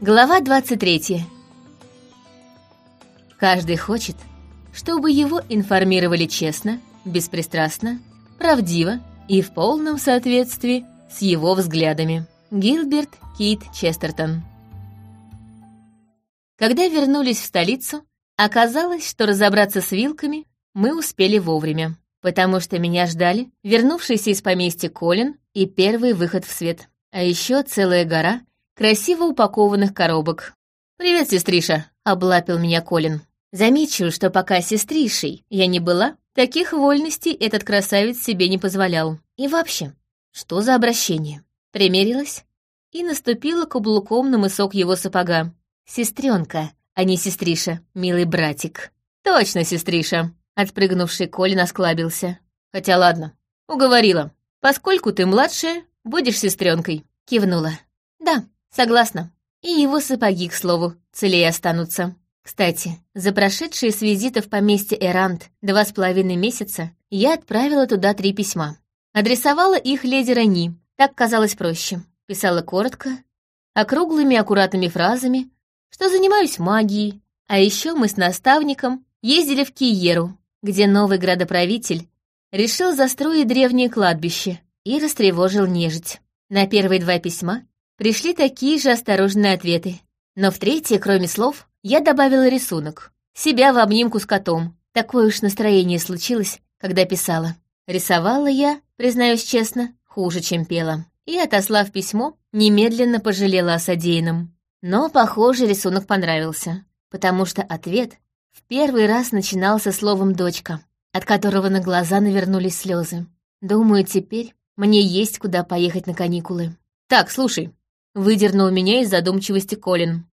Глава 23. Каждый хочет, чтобы его информировали честно, беспристрастно, правдиво и в полном соответствии с его взглядами. Гилберт Кит Честертон. Когда вернулись в столицу, оказалось, что разобраться с вилками мы успели вовремя, потому что меня ждали вернувшийся из поместья Колин и первый выход в свет, а еще целая гора красиво упакованных коробок. «Привет, сестриша!» — облапил меня Колин. Замечу, что пока сестришей я не была, таких вольностей этот красавец себе не позволял. И вообще, что за обращение? Примерилась и наступила каблуком на мысок его сапога. Сестренка, а не сестриша, милый братик. Точно, сестриша. Отпрыгнувший Колин осклабился. Хотя ладно, уговорила. Поскольку ты младшая, будешь сестренкой. Кивнула. Да, Согласна. И его сапоги, к слову, целее останутся. Кстати, за прошедшие с визита в поместье Эрант два с половиной месяца я отправила туда три письма. Адресовала их леди Рани, так казалось проще. Писала коротко, округлыми аккуратными фразами, что занимаюсь магией, а еще мы с наставником ездили в Киеру, где новый градоправитель решил застроить древнее кладбище и растревожил нежить. На первые два письма Пришли такие же осторожные ответы. Но в третье, кроме слов, я добавила рисунок. Себя в обнимку с котом. Такое уж настроение случилось, когда писала. Рисовала я, признаюсь честно, хуже, чем пела. И, отослав письмо, немедленно пожалела о содеянном. Но, похоже, рисунок понравился, потому что ответ в первый раз начинался словом «дочка», от которого на глаза навернулись слезы. Думаю, теперь мне есть куда поехать на каникулы. «Так, слушай, Выдернул меня из задумчивости Колин.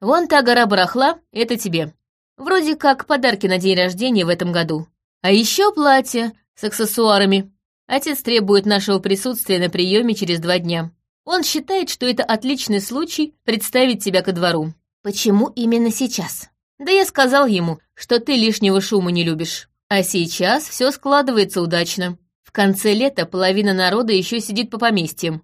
«Вон та гора барахла — это тебе. Вроде как подарки на день рождения в этом году. А еще платье с аксессуарами. Отец требует нашего присутствия на приеме через два дня. Он считает, что это отличный случай представить тебя ко двору». «Почему именно сейчас?» «Да я сказал ему, что ты лишнего шума не любишь. А сейчас все складывается удачно. В конце лета половина народа еще сидит по поместьям.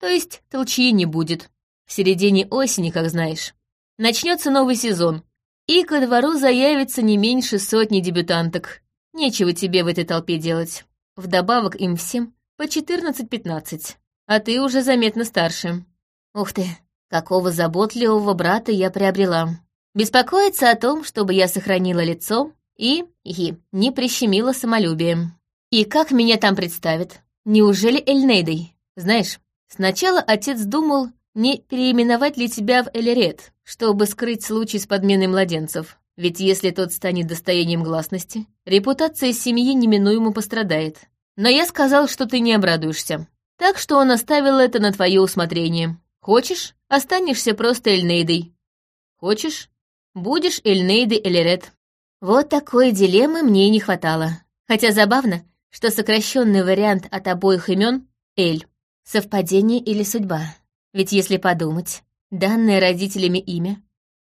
То есть толчьи не будет. В середине осени, как знаешь. Начнется новый сезон, и ко двору заявится не меньше сотни дебютанток. Нечего тебе в этой толпе делать. Вдобавок им всем по 14-15, а ты уже заметно старше. Ух ты, какого заботливого брата я приобрела. Беспокоиться о том, чтобы я сохранила лицо и, и не прищемила самолюбием. И как меня там представят? Неужели Эльнейдой? Знаешь, Сначала отец думал, не переименовать ли тебя в Элерет, чтобы скрыть случай с подменой младенцев. Ведь если тот станет достоянием гласности, репутация семьи неминуемо пострадает. Но я сказал, что ты не обрадуешься. Так что он оставил это на твое усмотрение. Хочешь, останешься просто Эльнейдой. Хочешь, будешь Эльнейдой Элерет. Вот такой дилеммы мне не хватало. Хотя забавно, что сокращенный вариант от обоих имен — Эль. Совпадение или судьба? Ведь если подумать, данное родителями имя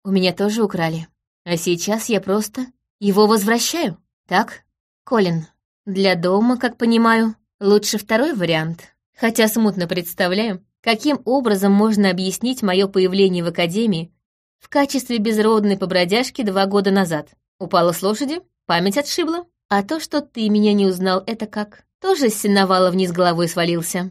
у меня тоже украли. А сейчас я просто его возвращаю, так? Колин, для дома, как понимаю, лучше второй вариант. Хотя смутно представляю, каким образом можно объяснить мое появление в Академии в качестве безродной побродяжки два года назад. Упала с лошади, память отшибла. А то, что ты меня не узнал, это как? Тоже с сеновала вниз головой свалился.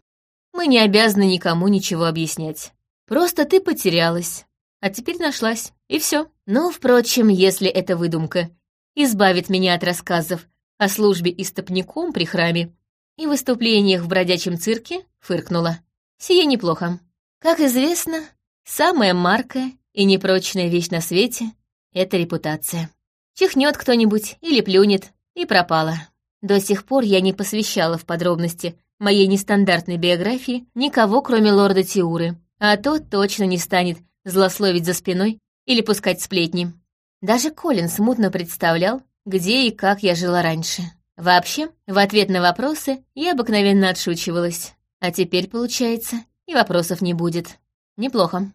Мы не обязаны никому ничего объяснять. Просто ты потерялась, а теперь нашлась, и все. Но, впрочем, если эта выдумка избавит меня от рассказов о службе истопником при храме и выступлениях в бродячем цирке, фыркнула. Сие неплохо. Как известно, самая маркая и непрочная вещь на свете — это репутация. Чихнет кто-нибудь или плюнет, и пропала. До сих пор я не посвящала в подробности моей нестандартной биографии никого, кроме лорда Тиуры, а тот точно не станет злословить за спиной или пускать сплетни. Даже Колин смутно представлял, где и как я жила раньше. Вообще, в ответ на вопросы я обыкновенно отшучивалась. А теперь, получается, и вопросов не будет. Неплохо.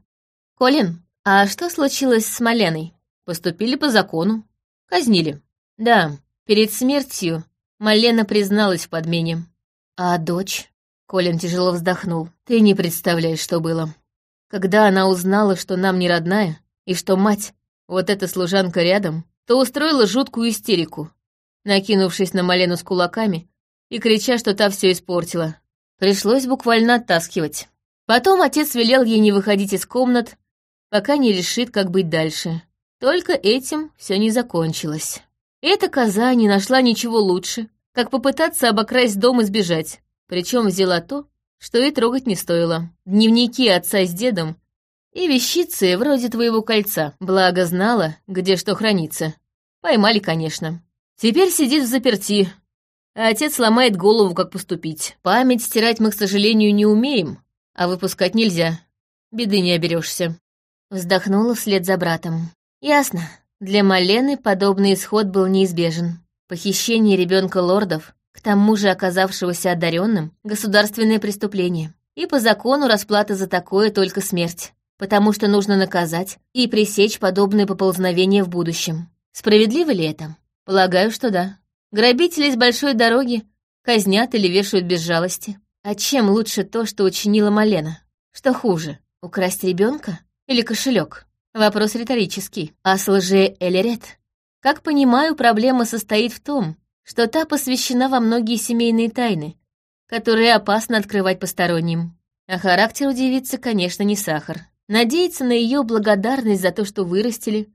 «Колин, а что случилось с Маленой? Поступили по закону. Казнили. Да, перед смертью Малена призналась в подмене. «А дочь?» — Колин тяжело вздохнул. «Ты не представляешь, что было. Когда она узнала, что нам не родная, и что мать, вот эта служанка рядом, то устроила жуткую истерику, накинувшись на Малену с кулаками и крича, что та все испортила. Пришлось буквально оттаскивать. Потом отец велел ей не выходить из комнат, пока не решит, как быть дальше. Только этим все не закончилось. Эта коза не нашла ничего лучше, как попытаться обокрасть дом и сбежать. Причем взяла то, что и трогать не стоило. Дневники отца с дедом и вещицы вроде твоего кольца, благо знала, где что хранится. Поймали, конечно. Теперь сидит в заперти, отец ломает голову, как поступить. Память стирать мы, к сожалению, не умеем, а выпускать нельзя. Беды не оберешься. Вздохнула вслед за братом. Ясно. Для Малены подобный исход был неизбежен. Похищение ребенка лордов, к тому же оказавшегося одаренным, государственное преступление. И по закону расплата за такое только смерть, потому что нужно наказать и пресечь подобные поползновения в будущем. Справедливо ли это? Полагаю, что да. Грабители с большой дороги казнят или вешают без жалости. А чем лучше то, что учинила Малена? Что хуже, украсть ребенка или кошелек? Вопрос риторический. А с лже Элерет? Как понимаю, проблема состоит в том, что та посвящена во многие семейные тайны, которые опасно открывать посторонним. А характер у девицы, конечно, не сахар. Надеяться на ее благодарность за то, что вырастили,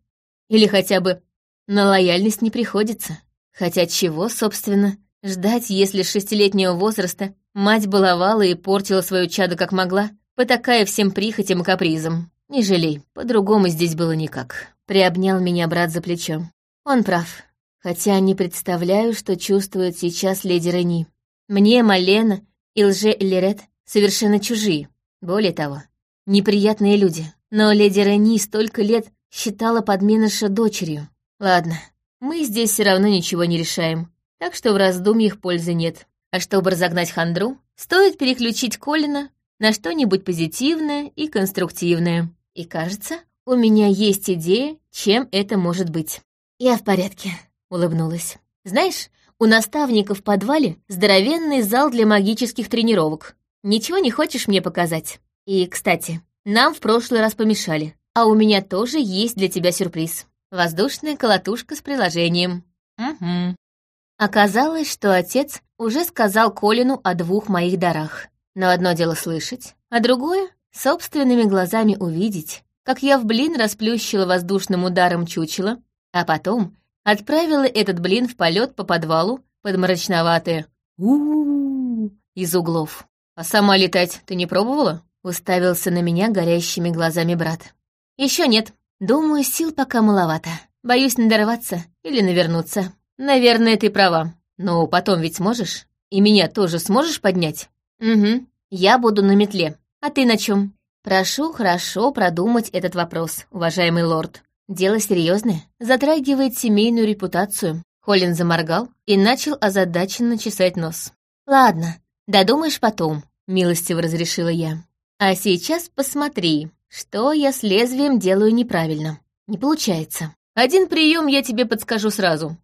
или хотя бы на лояльность не приходится. Хотя чего, собственно, ждать, если с шестилетнего возраста мать баловала и портила свою чадо как могла, потакая всем прихотям и капризам. Не жалей, по-другому здесь было никак. Приобнял меня брат за плечо. Он прав. Хотя не представляю, что чувствует сейчас леди Рени. Мне Малена и лже Лерет совершенно чужие. Более того, неприятные люди. Но леди Рени столько лет считала подменыша дочерью. Ладно, мы здесь все равно ничего не решаем, так что в раздумьях пользы нет. А чтобы разогнать хандру, стоит переключить Колина на что-нибудь позитивное и конструктивное. И кажется, у меня есть идея, чем это может быть. «Я в порядке», — улыбнулась. «Знаешь, у наставника в подвале здоровенный зал для магических тренировок. Ничего не хочешь мне показать? И, кстати, нам в прошлый раз помешали, а у меня тоже есть для тебя сюрприз». Воздушная колотушка с приложением. Угу. Оказалось, что отец уже сказал Колину о двух моих дарах. Но одно дело слышать, а другое — собственными глазами увидеть, как я в блин расплющила воздушным ударом чучело, а потом отправила этот блин в полет по подвалу под мрачноватое у, из углов. «А сама летать ты не пробовала?» — уставился на меня горящими глазами брат. Еще нет», Думаю, сил пока маловато. Боюсь надорваться или навернуться. Наверное, ты права. Но потом ведь сможешь? И меня тоже сможешь поднять? Угу. Я буду на метле. А ты на чем? Прошу хорошо продумать этот вопрос, уважаемый лорд. Дело серьезное, затрагивает семейную репутацию. Холлин заморгал и начал озадаченно чесать нос. Ладно, додумаешь потом, милостиво разрешила я. А сейчас посмотри. Что я с лезвием делаю неправильно? Не получается. Один прием я тебе подскажу сразу.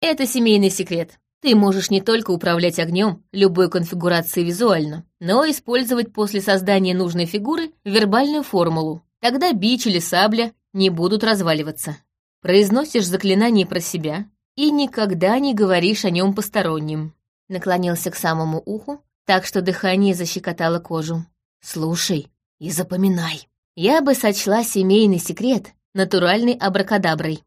Это семейный секрет. Ты можешь не только управлять огнем любой конфигурации визуально, но использовать после создания нужной фигуры вербальную формулу. Тогда бич или сабля не будут разваливаться. Произносишь заклинание про себя и никогда не говоришь о нем посторонним. Наклонился к самому уху, так что дыхание защекотало кожу. Слушай и запоминай я бы сочла семейный секрет натуральной абракадаброй,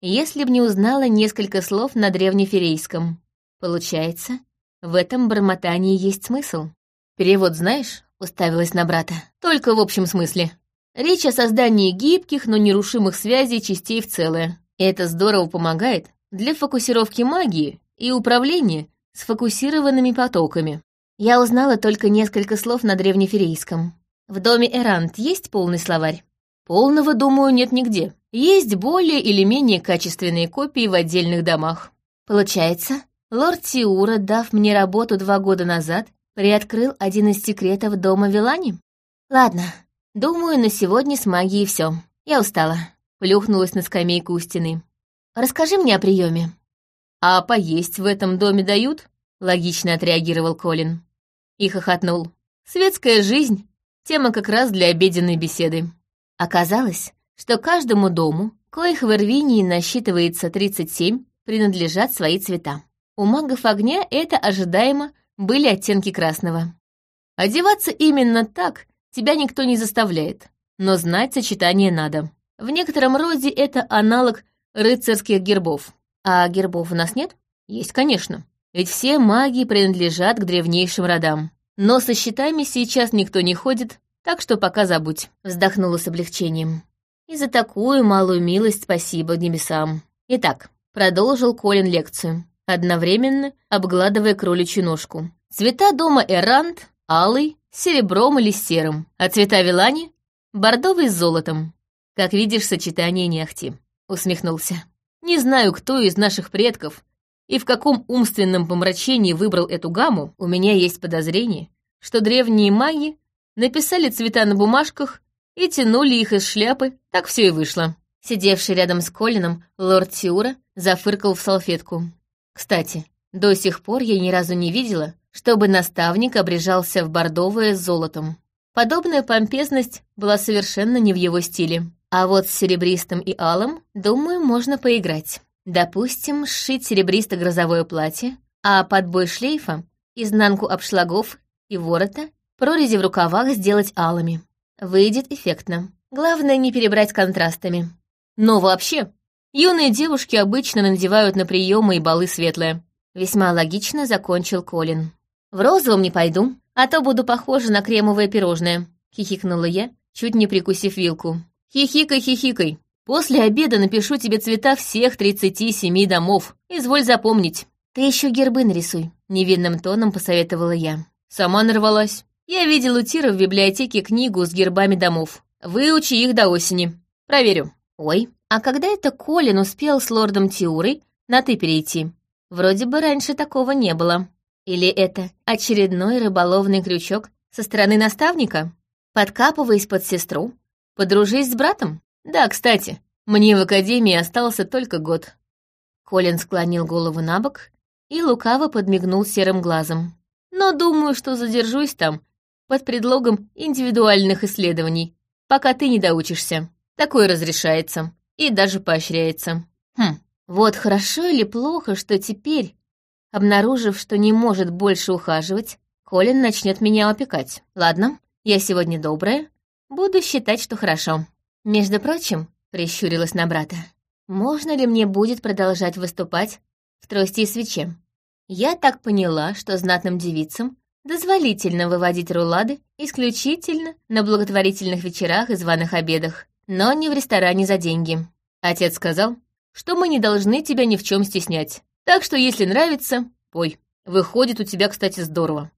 если б не узнала несколько слов на древнеферейском. Получается, в этом бормотании есть смысл. Перевод знаешь? Уставилась на брата. Только в общем смысле. Речь о создании гибких, но нерушимых связей частей в целое. Это здорово помогает для фокусировки магии и управления сфокусированными потоками. Я узнала только несколько слов на древнеферейском. В доме Эрант есть полный словарь? Полного, думаю, нет нигде. Есть более или менее качественные копии в отдельных домах. Получается, лорд Тиура, дав мне работу два года назад, приоткрыл один из секретов дома Вилани? Ладно, думаю, на сегодня с магией все. Я устала. Плюхнулась на скамейку у стены. Расскажи мне о приеме. А поесть в этом доме дают? Логично отреагировал Колин. И хохотнул. Светская жизнь Тема как раз для обеденной беседы. Оказалось, что каждому дому, коих в Ирвинии насчитывается 37, принадлежат свои цвета. У магов огня это ожидаемо были оттенки красного. Одеваться именно так тебя никто не заставляет, но знать сочетание надо. В некотором роде это аналог рыцарских гербов. А гербов у нас нет? Есть, конечно. Ведь все маги принадлежат к древнейшим родам. Но со щитами сейчас никто не ходит, так что пока забудь. Вздохнула с облегчением. И за такую малую милость спасибо небесам. Итак, продолжил Колин лекцию, одновременно обгладывая кроличью ножку. Цвета дома Эрант — алый, серебром или серым, а цвета Вилани — бордовый с золотом. Как видишь, сочетание не ахти», — усмехнулся. «Не знаю, кто из наших предков и в каком умственном помрачении выбрал эту гамму, у меня есть подозрение, что древние маги написали цвета на бумажках и тянули их из шляпы, так все и вышло». Сидевший рядом с Колином лорд Тиура зафыркал в салфетку. «Кстати, до сих пор я ни разу не видела, чтобы наставник обрежался в бордовое с золотом. Подобная помпезность была совершенно не в его стиле. А вот с серебристым и алым, думаю, можно поиграть. Допустим, сшить серебристо-грозовое платье, а под бой шлейфа, изнанку обшлагов и ворота, прорези в рукавах сделать алыми. Выйдет эффектно. Главное, не перебрать контрастами. Но вообще, юные девушки обычно надевают на приемы и балы светлое. Весьма логично закончил Колин. В розовом не пойду, а то буду похожа на кремовое пирожное, хихикнула я, чуть не прикусив вилку. Хихикай, хихикай. После обеда напишу тебе цвета всех тридцати семи домов. Изволь запомнить. Ты еще гербы нарисуй, невинным тоном посоветовала я. Сама нарвалась. Я видел у Тира в библиотеке книгу с гербами домов. Выучи их до осени. Проверю. Ой, а когда это Колин успел с лордом Тиурой на «ты» перейти? Вроде бы раньше такого не было. Или это очередной рыболовный крючок со стороны наставника? Подкапываясь под сестру, Подружись с братом? Да, кстати, мне в академии остался только год». Колин склонил голову на бок и лукаво подмигнул серым глазом. «Но думаю, что задержусь там под предлогом индивидуальных исследований, пока ты не доучишься. Такое разрешается и даже поощряется. Хм, вот хорошо или плохо, что теперь, обнаружив, что не может больше ухаживать, Колин начнет меня опекать. Ладно, я сегодня добрая, Буду считать, что хорошо. Между прочим, прищурилась на брата, можно ли мне будет продолжать выступать в трости и свече? Я так поняла, что знатным девицам дозволительно выводить рулады исключительно на благотворительных вечерах и званых обедах, но не в ресторане за деньги. Отец сказал, что мы не должны тебя ни в чем стеснять. Так что, если нравится, пой. Выходит у тебя, кстати, здорово.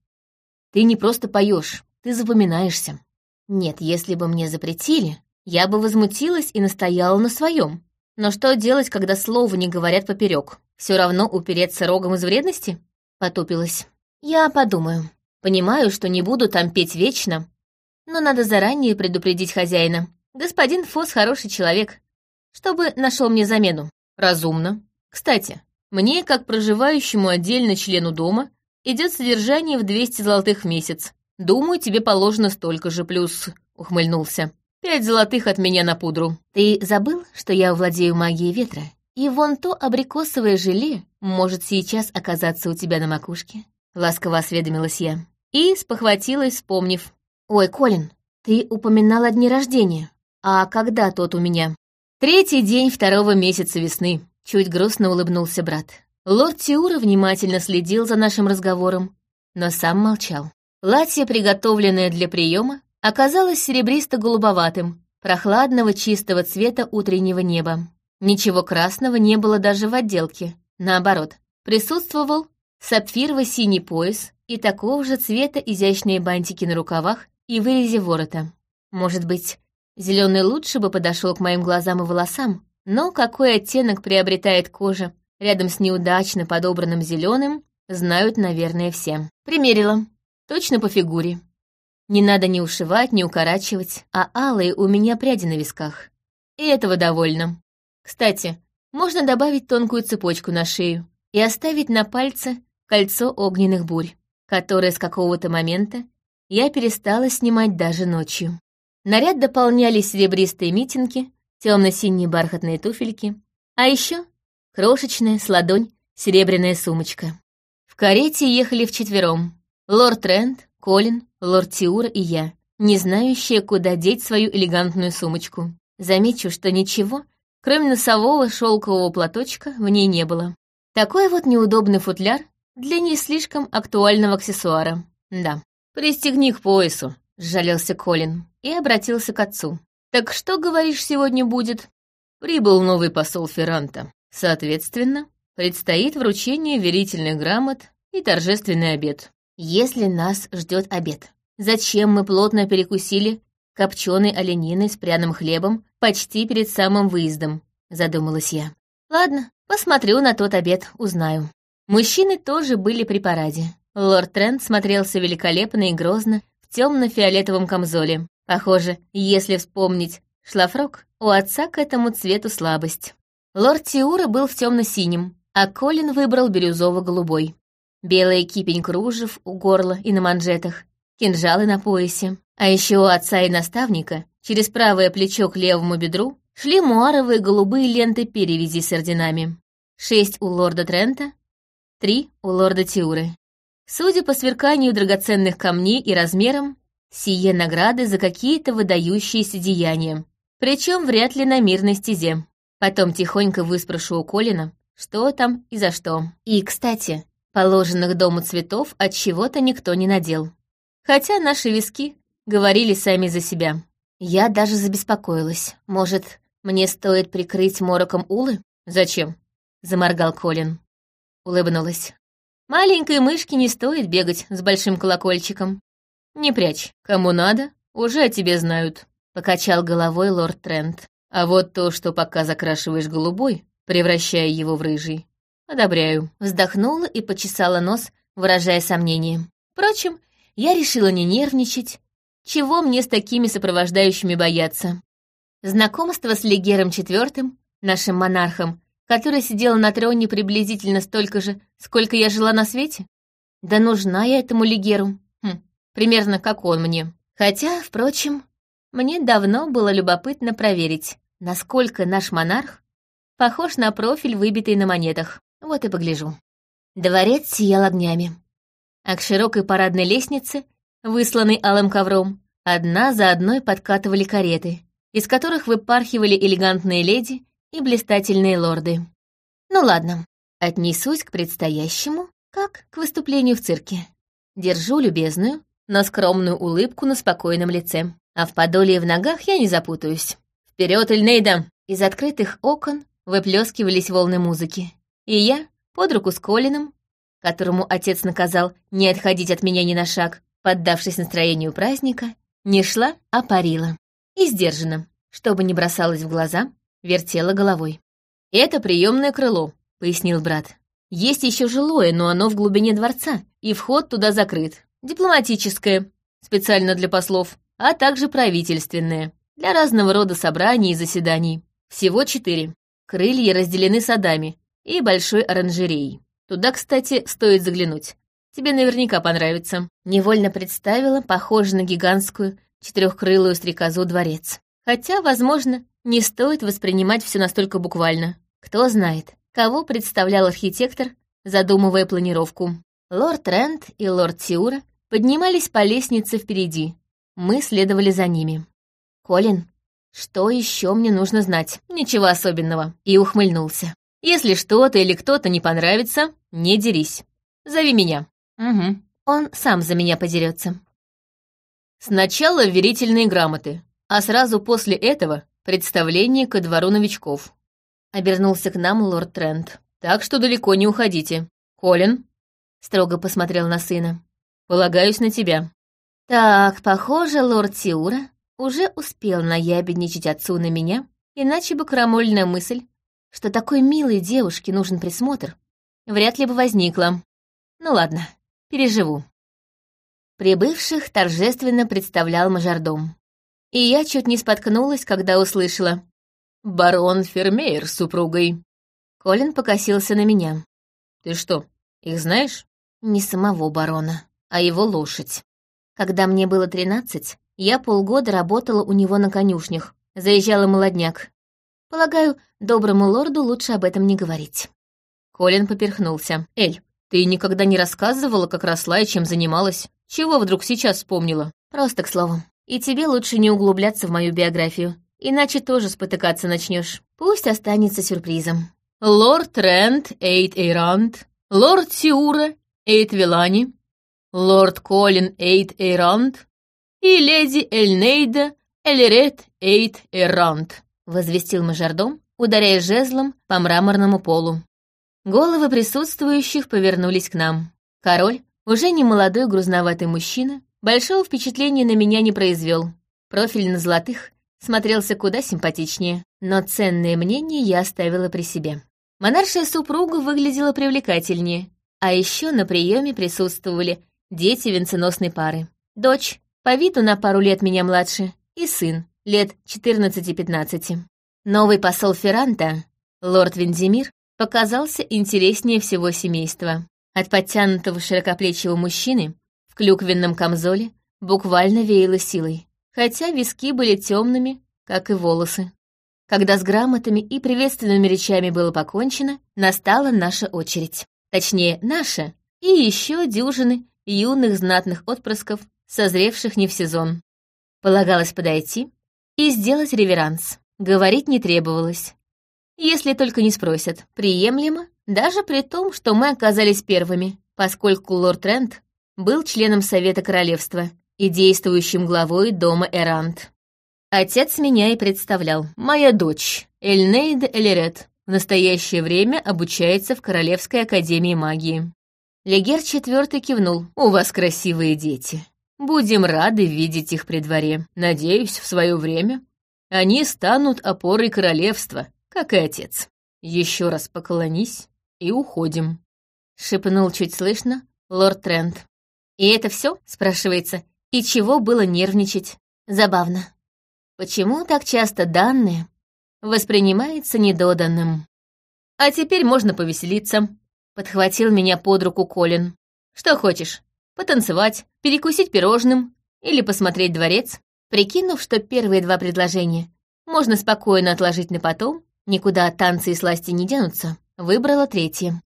Ты не просто поешь, ты запоминаешься. Нет, если бы мне запретили, я бы возмутилась и настояла на своем. Но что делать, когда слова не говорят поперек? Все равно упереться рогом из вредности? Потупилась. Я подумаю. Понимаю, что не буду там петь вечно, но надо заранее предупредить хозяина. Господин Фос хороший человек, чтобы нашел мне замену. Разумно. Кстати, мне, как проживающему отдельно члену дома, идет содержание в 200 золотых в месяц. Думаю, тебе положено столько же, плюс...» — ухмыльнулся. «Пять золотых от меня на пудру». «Ты забыл, что я владею магией ветра? И вон то абрикосовое желе может сейчас оказаться у тебя на макушке?» Ласково осведомилась я. И спохватилась, вспомнив. «Ой, Колин, ты упоминал о дне рождения. А когда тот у меня?» «Третий день второго месяца весны», — чуть грустно улыбнулся брат. Лорд Тиура внимательно следил за нашим разговором, но сам молчал. Платье, приготовленное для приема, оказалось серебристо-голубоватым, прохладного чистого цвета утреннего неба. Ничего красного не было даже в отделке. Наоборот, присутствовал сапфирово-синий пояс и такого же цвета изящные бантики на рукавах и вырезе ворота. Может быть, зеленый лучше бы подошел к моим глазам и волосам, но какой оттенок приобретает кожа рядом с неудачно подобранным зеленым, знают, наверное, все. Примерила. Точно по фигуре. Не надо ни ушивать, ни укорачивать, а алые у меня пряди на висках. И этого довольно. Кстати, можно добавить тонкую цепочку на шею и оставить на пальце кольцо огненных бурь, которое с какого-то момента я перестала снимать даже ночью. Наряд дополняли серебристые митинги, темно-синие бархатные туфельки, а еще крошечная с ладонь серебряная сумочка. В карете ехали вчетвером. Лорд Трент, Колин, лорд Тиур и я, не знающие, куда деть свою элегантную сумочку. Замечу, что ничего, кроме носового шелкового платочка, в ней не было. Такой вот неудобный футляр для не слишком актуального аксессуара. Да. «Пристегни к поясу», — сжалился Колин и обратился к отцу. «Так что, говоришь, сегодня будет?» Прибыл новый посол Ферранта. Соответственно, предстоит вручение верительных грамот и торжественный обед. Если нас ждет обед, зачем мы плотно перекусили копченой олениной с пряным хлебом почти перед самым выездом, задумалась я. Ладно, посмотрю на тот обед, узнаю. Мужчины тоже были при параде. Лорд Трент смотрелся великолепно и грозно в темно-фиолетовом камзоле. Похоже, если вспомнить шлафрок, у отца к этому цвету слабость. Лорд Тиура был в темно-синем, а Колин выбрал бирюзово-голубой. Белая кипень кружев у горла и на манжетах, кинжалы на поясе. А еще у отца и наставника через правое плечо к левому бедру шли муаровые голубые ленты перевязи с орденами. Шесть у лорда Трента, три у лорда Тиуры. Судя по сверканию драгоценных камней и размерам, сие награды за какие-то выдающиеся деяния, причем вряд ли на мирной стезе. Потом тихонько выспрошу у Колина, что там и за что. И, кстати, положенных дому цветов от чего-то никто не надел. Хотя наши виски говорили сами за себя. Я даже забеспокоилась. Может, мне стоит прикрыть мороком улы? Зачем? Заморгал Колин. Улыбнулась. Маленькой мышке не стоит бегать с большим колокольчиком. Не прячь. Кому надо, уже о тебе знают. Покачал головой лорд Трент. А вот то, что пока закрашиваешь голубой, превращая его в рыжий, одобряю. Вздохнула и почесала нос, выражая сомнение. Впрочем, я решила не нервничать. Чего мне с такими сопровождающими бояться? Знакомство с Легером IV, нашим монархом, который сидел на троне приблизительно столько же, сколько я жила на свете? Да нужна я этому Лигеру. Хм, примерно как он мне. Хотя, впрочем, мне давно было любопытно проверить, насколько наш монарх похож на профиль, выбитый на монетах. Вот и погляжу. Дворец сиял огнями. А к широкой парадной лестнице, высланной алым ковром, одна за одной подкатывали кареты, из которых выпархивали элегантные леди и блистательные лорды. Ну ладно, отнесусь к предстоящему, как к выступлению в цирке. Держу любезную, но скромную улыбку на спокойном лице. А в подоле и в ногах я не запутаюсь. Вперед, Эльнейда! Из открытых окон выплескивались волны музыки. И я, под руку с Колином, которому отец наказал не отходить от меня ни на шаг, поддавшись настроению праздника, не шла, а парила. И сдержанно, чтобы не бросалось в глаза, вертела головой. «Это приемное крыло», — пояснил брат. «Есть еще жилое, но оно в глубине дворца, и вход туда закрыт. Дипломатическое, специально для послов, а также правительственное, для разного рода собраний и заседаний. Всего четыре. Крылья разделены садами и большой оранжереей. Туда, кстати, стоит заглянуть. Тебе наверняка понравится. Невольно представила, похоже на гигантскую четырехкрылую стрекозу дворец. Хотя, возможно, не стоит воспринимать все настолько буквально. Кто знает, кого представлял архитектор, задумывая планировку. Лорд Рент и лорд Тиура поднимались по лестнице впереди. Мы следовали за ними. «Колин, что еще мне нужно знать? Ничего особенного». И ухмыльнулся. «Если что-то или кто-то не понравится, не дерись. Зови меня». «Угу. Он сам за меня подерется». Сначала верительные грамоты, а сразу после этого представление ко двору новичков. Обернулся к нам лорд Трент. Так что далеко не уходите. Колин, строго посмотрел на сына. Полагаюсь на тебя. Так, похоже, лорд Тиура уже успел наябедничать отцу на меня, иначе бы крамольная мысль, что такой милой девушке нужен присмотр, вряд ли бы возникла. Ну ладно, переживу. Прибывших торжественно представлял мажордом и я чуть не споткнулась, когда услышала. «Барон Фермейер с супругой». Колин покосился на меня. «Ты что, их знаешь?» «Не самого барона, а его лошадь». Когда мне было тринадцать, я полгода работала у него на конюшнях, заезжала молодняк. Полагаю, доброму лорду лучше об этом не говорить. Колин поперхнулся. «Эль, ты никогда не рассказывала, как росла и чем занималась? Чего вдруг сейчас вспомнила?» «Просто к слову. И тебе лучше не углубляться в мою биографию, иначе тоже спотыкаться начнешь. Пусть останется сюрпризом». «Лорд Рент Эйт Эйранд, лорд Сиура Эйт Вилани, лорд Колин Эйт Эйранд и леди Эльнейда Эльрет Эйт Эйранд», — возвестил мажордом, ударяя жезлом по мраморному полу. Головы присутствующих повернулись к нам. Король, уже не молодой грузноватый мужчина, большого впечатления на меня не произвел. Профиль на золотых смотрелся куда симпатичнее, но ценное мнение я оставила при себе. Монаршая супруга выглядела привлекательнее, а еще на приеме присутствовали дети венценосной пары. Дочь, по виду на пару лет меня младше, и сын, лет 14-15. Новый посол Ферранта, лорд Вензимир, показался интереснее всего семейства. От подтянутого широкоплечего мужчины клюквенном камзоле буквально веяло силой, хотя виски были темными, как и волосы. Когда с грамотами и приветственными речами было покончено, настала наша очередь. Точнее, наша и еще дюжины юных знатных отпрысков, созревших не в сезон. Полагалось подойти и сделать реверанс. Говорить не требовалось если только не спросят. Приемлемо, даже при том, что мы оказались первыми, поскольку лорд Трент был членом Совета Королевства и действующим главой дома Эрант. Отец меня и представлял. Моя дочь, Эльнейда Элерет, в настоящее время обучается в Королевской Академии Магии. Легер четвертый кивнул. «У вас красивые дети. Будем рады видеть их при дворе. Надеюсь, в свое время они станут опорой королевства, как и отец. Еще раз поклонись и уходим», — шепнул чуть слышно лорд Трент. «И это все? спрашивается. «И чего было нервничать?» Забавно. Почему так часто данное воспринимается недоданным? «А теперь можно повеселиться», — подхватил меня под руку Колин. «Что хочешь? Потанцевать, перекусить пирожным или посмотреть дворец?» Прикинув, что первые два предложения можно спокойно отложить на потом, Никуда танцы и сласти не денутся. Выбрала третье.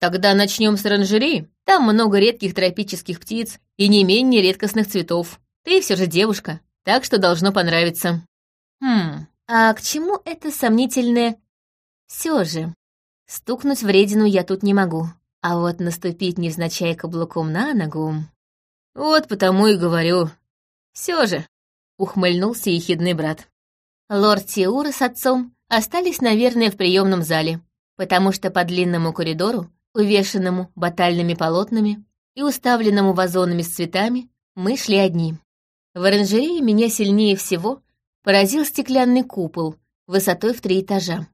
Тогда начнем с оранжереи. Там много редких тропических птиц и не менее редкостных цветов. Ты все же девушка, так что должно понравиться. Хм, а к чему это сомнительное все же? Стукнуть вредину я тут не могу. А вот наступить невзначай каблуком на ногу... Вот потому и говорю. Все же, ухмыльнулся ехидный брат. Лорд Тиура с отцом остались, наверное, в приемном зале, потому что по длинному коридору, увешанному батальными полотнами и уставленному вазонами с цветами, мы шли одни. В оранжерее меня сильнее всего поразил стеклянный купол высотой в три этажа.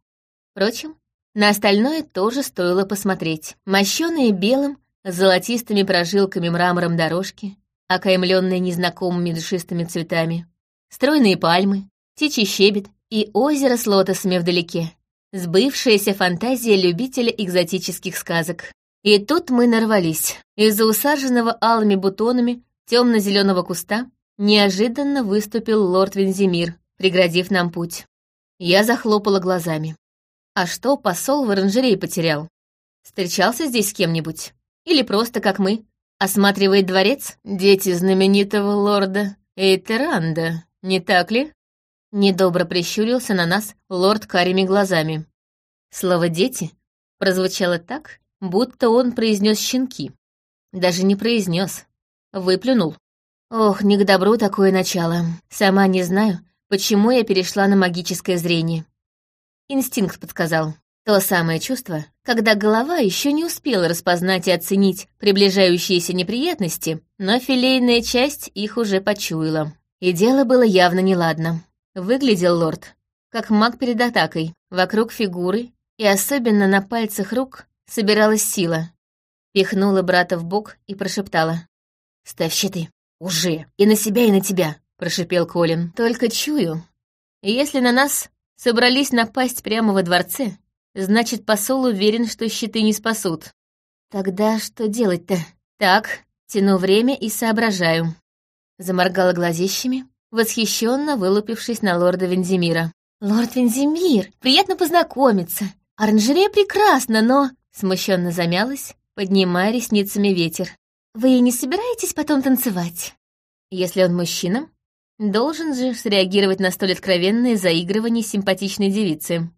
Впрочем, на остальное тоже стоило посмотреть. Мощёные белым, с золотистыми прожилками мрамором дорожки, окаймленные незнакомыми душистыми цветами, стройные пальмы, птичий щебет и озеро с лотосами вдалеке. Сбывшаяся фантазия любителя экзотических сказок. И тут мы нарвались. Из-за усаженного алыми бутонами темно-зеленого куста неожиданно выступил лорд Вензимир, преградив нам путь. Я захлопала глазами. А что посол в оранжерее потерял? Встречался здесь с кем-нибудь? Или просто, как мы, осматривает дворец? Дети знаменитого лорда Эйтеранда, не так ли? Недобро прищурился на нас лорд карими глазами. Слово «дети» прозвучало так, будто он произнес щенки. Даже не произнес, выплюнул. Ох, не к добру такое начало. Сама не знаю, почему я перешла на магическое зрение. Инстинкт подсказал. То самое чувство, когда голова еще не успела распознать и оценить приближающиеся неприятности, но филейная часть их уже почуяла. И дело было явно неладно. Выглядел лорд, как маг перед атакой. Вокруг фигуры и особенно на пальцах рук собиралась сила. Пихнула брата в бок и прошептала. «Ставь щиты. Уже. И на себя, и на тебя», — прошипел Колин. «Только чую. Если на нас собрались напасть прямо во дворце, значит, посол уверен, что щиты не спасут. Тогда что делать-то? Так, тяну время и соображаю. Заморгала глазищами, восхищенно вылупившись на лорда Вензимира. «Лорд Вензимир, приятно познакомиться. Оранжерея прекрасна, но...» Смущенно замялась, поднимая ресницами ветер. «Вы не собираетесь потом танцевать?» Если он мужчина, должен же среагировать на столь откровенное заигрывание симпатичной девицы.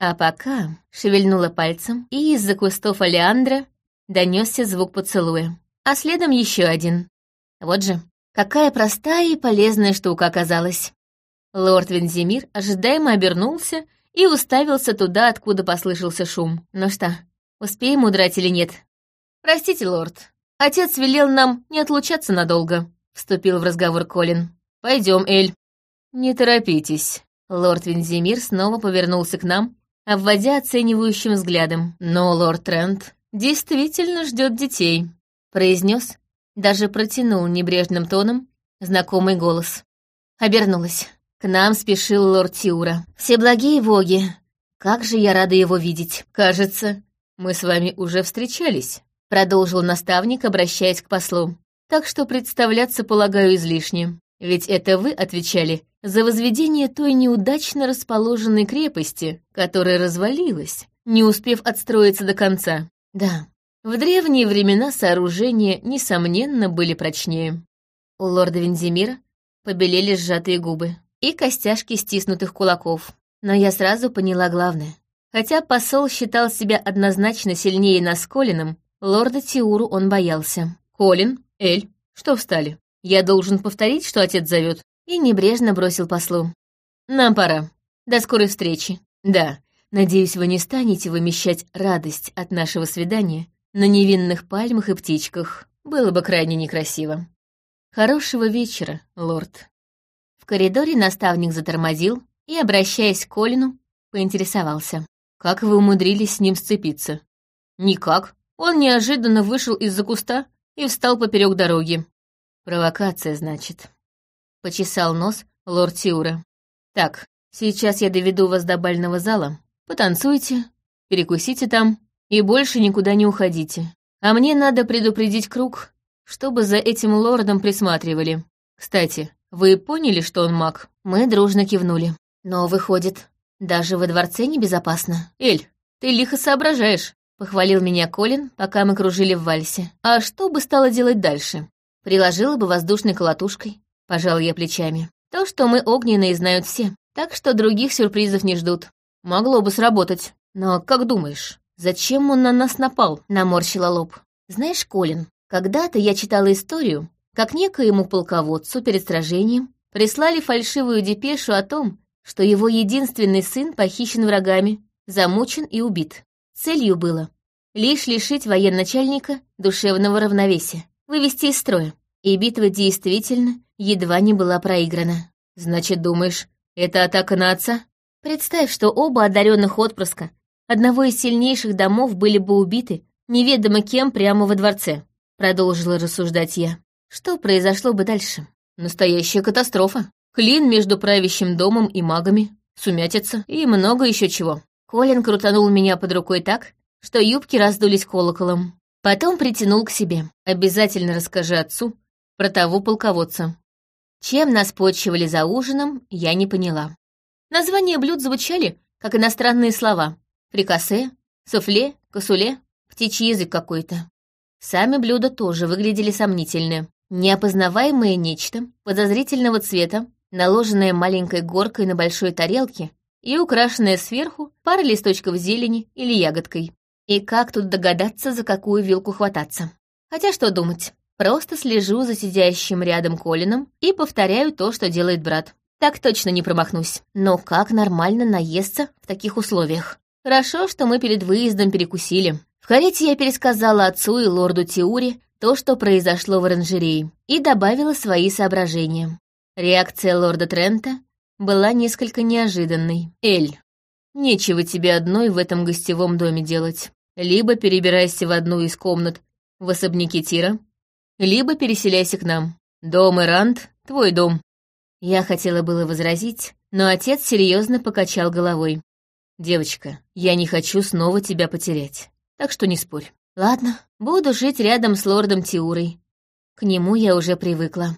А пока шевельнула пальцем, и из-за кустов олеандра донесся звук поцелуя, а следом еще один. Вот же, какая простая и полезная штука оказалась. Лорд Вензимир ожидаемо обернулся и уставился туда, откуда послышался шум. Ну что, успеем удрать или нет? «Простите, лорд, отец велел нам не отлучаться надолго», — вступил в разговор Колин. Пойдем, Эль». «Не торопитесь». Лорд Вензимир снова повернулся к нам обводя оценивающим взглядом. «Но лорд Трент действительно ждет детей», — произнес, даже протянул небрежным тоном знакомый голос. Обернулась. К нам спешил лорд Тиура. «Все благие боги! Как же я рада его видеть!» «Кажется, мы с вами уже встречались», — продолжил наставник, обращаясь к послу. «Так что представляться, полагаю, излишне. Ведь это вы отвечали за возведение той неудачно расположенной крепости, которая развалилась, не успев отстроиться до конца. Да, в древние времена сооружения, несомненно, были прочнее. У лорда Вензимира побелели сжатые губы и костяшки стиснутых кулаков. Но я сразу поняла главное. Хотя посол считал себя однозначно сильнее нас Колином, лорда Тиуру он боялся. «Колин, Эль, что встали? Я должен повторить, что отец зовет и небрежно бросил послу. «Нам пора. До скорой встречи. Да, надеюсь, вы не станете вымещать радость от нашего свидания на невинных пальмах и птичках. Было бы крайне некрасиво. Хорошего вечера, лорд». В коридоре наставник затормозил и, обращаясь к Колину, поинтересовался. «Как вы умудрились с ним сцепиться?» «Никак. Он неожиданно вышел из-за куста и встал поперек дороги. Провокация, значит. — почесал нос лорд Тиура. «Так, сейчас я доведу вас до бального зала. Потанцуйте, перекусите там и больше никуда не уходите. А мне надо предупредить круг, чтобы за этим лордом присматривали. Кстати, вы поняли, что он маг?» Мы дружно кивнули. «Но, выходит, даже во дворце небезопасно. Эль, ты лихо соображаешь», — похвалил меня Колин, пока мы кружили в вальсе. «А что бы стало делать дальше? Приложила бы воздушной колотушкой, Пожал я плечами. То, что мы огненные, знают все, так что других сюрпризов не ждут. Могло бы сработать. Но как думаешь, зачем он на нас напал? Наморщила лоб. Знаешь, Колин, когда-то я читала историю, как некоему полководцу перед сражением прислали фальшивую депешу о том, что его единственный сын похищен врагами, замучен и убит. Целью было лишь лишить военачальника душевного равновесия, вывести из строя. И битва действительно едва не была проиграна. Значит, думаешь, это атака на отца? Представь, что оба одаренных отпрыска одного из сильнейших домов были бы убиты неведомо кем прямо во дворце, продолжила рассуждать я. Что произошло бы дальше? Настоящая катастрофа. Клин между правящим домом и магами, сумятица и много еще чего. Колин крутанул меня под рукой так, что юбки раздулись колоколом. Потом притянул к себе. Обязательно расскажи отцу про того полководца. Чем нас почивали за ужином, я не поняла. Названия блюд звучали, как иностранные слова. Фрикасе, суфле, косуле, птичий язык какой-то. Сами блюда тоже выглядели сомнительно. Неопознаваемое нечто, подозрительного цвета, наложенное маленькой горкой на большой тарелке и украшенное сверху парой листочков зелени или ягодкой. И как тут догадаться, за какую вилку хвататься? Хотя что думать, Просто слежу за сидящим рядом Колином и повторяю то, что делает брат. Так точно не промахнусь. Но как нормально наесться в таких условиях? Хорошо, что мы перед выездом перекусили. В карете я пересказала отцу и лорду Тиури то, что произошло в оранжерее, и добавила свои соображения. Реакция лорда Трента была несколько неожиданной. «Эль, нечего тебе одной в этом гостевом доме делать. Либо перебирайся в одну из комнат в особняке Тира, либо переселяйся к нам. Дом Ирант — твой дом». Я хотела было возразить, но отец серьезно покачал головой. «Девочка, я не хочу снова тебя потерять, так что не спорь. Ладно, буду жить рядом с лордом Тиурой. К нему я уже привыкла.